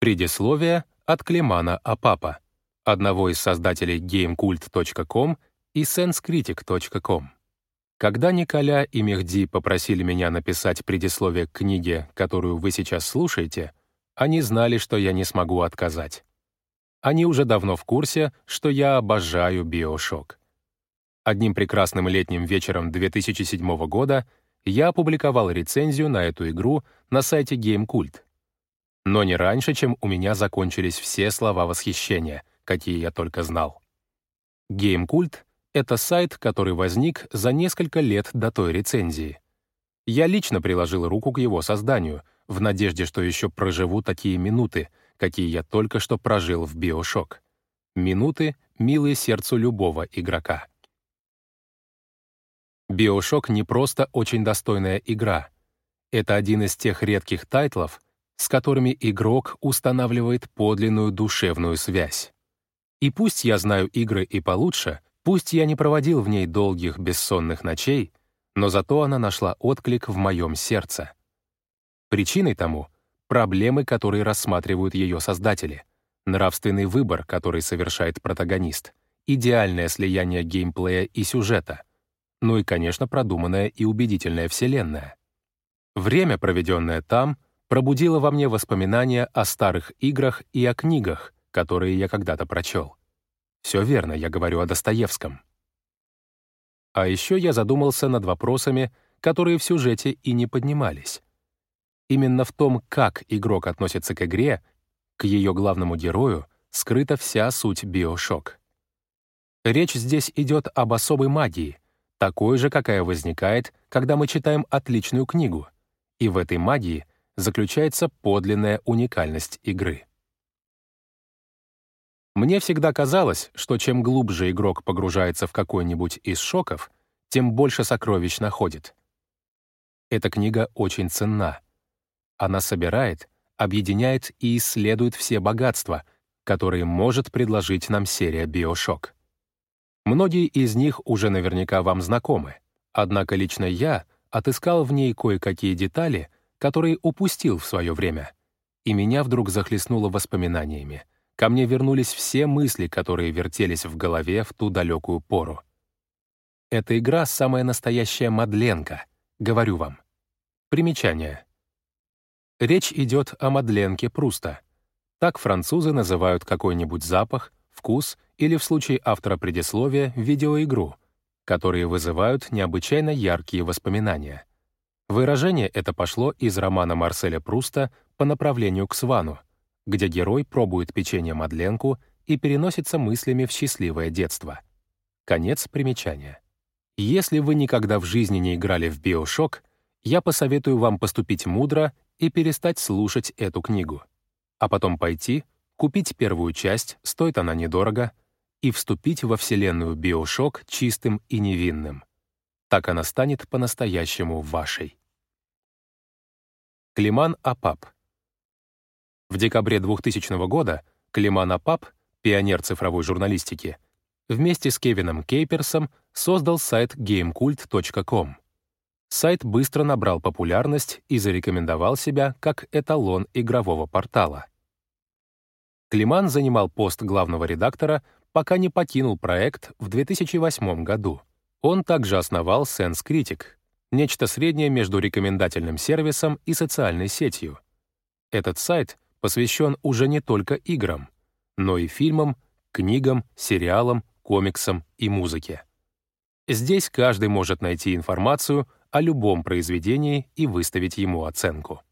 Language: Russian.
Предисловие от Климана Апапа, одного из создателей gamecult.com и sensecritic.com. Когда Николя и Мехди попросили меня написать предисловие к книге, которую вы сейчас слушаете, они знали, что я не смогу отказать. Они уже давно в курсе, что я обожаю биошок. Одним прекрасным летним вечером 2007 года я опубликовал рецензию на эту игру на сайте GameCult. Но не раньше, чем у меня закончились все слова восхищения, какие я только знал. GameCult — это сайт, который возник за несколько лет до той рецензии. Я лично приложил руку к его созданию, в надежде, что еще проживу такие минуты, какие я только что прожил в Биошок. Минуты, милые сердцу любого игрока. Биошок не просто очень достойная игра. Это один из тех редких тайтлов, с которыми игрок устанавливает подлинную душевную связь. И пусть я знаю игры и получше, пусть я не проводил в ней долгих бессонных ночей, но зато она нашла отклик в моем сердце. Причиной тому — проблемы, которые рассматривают ее создатели, нравственный выбор, который совершает протагонист, идеальное слияние геймплея и сюжета — ну и, конечно, продуманная и убедительная вселенная. Время, проведенное там, пробудило во мне воспоминания о старых играх и о книгах, которые я когда-то прочел. Все верно, я говорю о Достоевском. А еще я задумался над вопросами, которые в сюжете и не поднимались. Именно в том, как игрок относится к игре, к ее главному герою, скрыта вся суть биошок. Речь здесь идет об особой магии, такой же, какая возникает, когда мы читаем отличную книгу. И в этой магии заключается подлинная уникальность игры. Мне всегда казалось, что чем глубже игрок погружается в какой-нибудь из шоков, тем больше сокровищ находит. Эта книга очень ценна. Она собирает, объединяет и исследует все богатства, которые может предложить нам серия «Биошок». Многие из них уже наверняка вам знакомы, однако лично я отыскал в ней кое-какие детали, которые упустил в свое время. И меня вдруг захлестнуло воспоминаниями. Ко мне вернулись все мысли, которые вертелись в голове в ту далекую пору. Эта игра — самая настоящая мадленка, говорю вам. Примечание. Речь идет о мадленке Пруста. Так французы называют какой-нибудь запах, вкус или в случае автора предисловия видеоигру, которые вызывают необычайно яркие воспоминания. Выражение это пошло из романа Марселя Пруста «По направлению к Свану», где герой пробует печенье-мадленку и переносится мыслями в счастливое детство. Конец примечания. Если вы никогда в жизни не играли в «Биошок», я посоветую вам поступить мудро и перестать слушать эту книгу, а потом пойти, купить первую часть, стоит она недорого, и вступить во вселенную Биошок чистым и невинным. Так она станет по-настоящему вашей. Климан Апап В декабре 2000 года Климан Апап, пионер цифровой журналистики, вместе с Кевином Кейперсом создал сайт gamecult.com. Сайт быстро набрал популярность и зарекомендовал себя как эталон игрового портала. Климан занимал пост главного редактора, пока не покинул проект в 2008 году. Он также основал Sense Critic, нечто среднее между рекомендательным сервисом и социальной сетью. Этот сайт посвящен уже не только играм, но и фильмам, книгам, сериалам, комиксам и музыке. Здесь каждый может найти информацию о любом произведении и выставить ему оценку.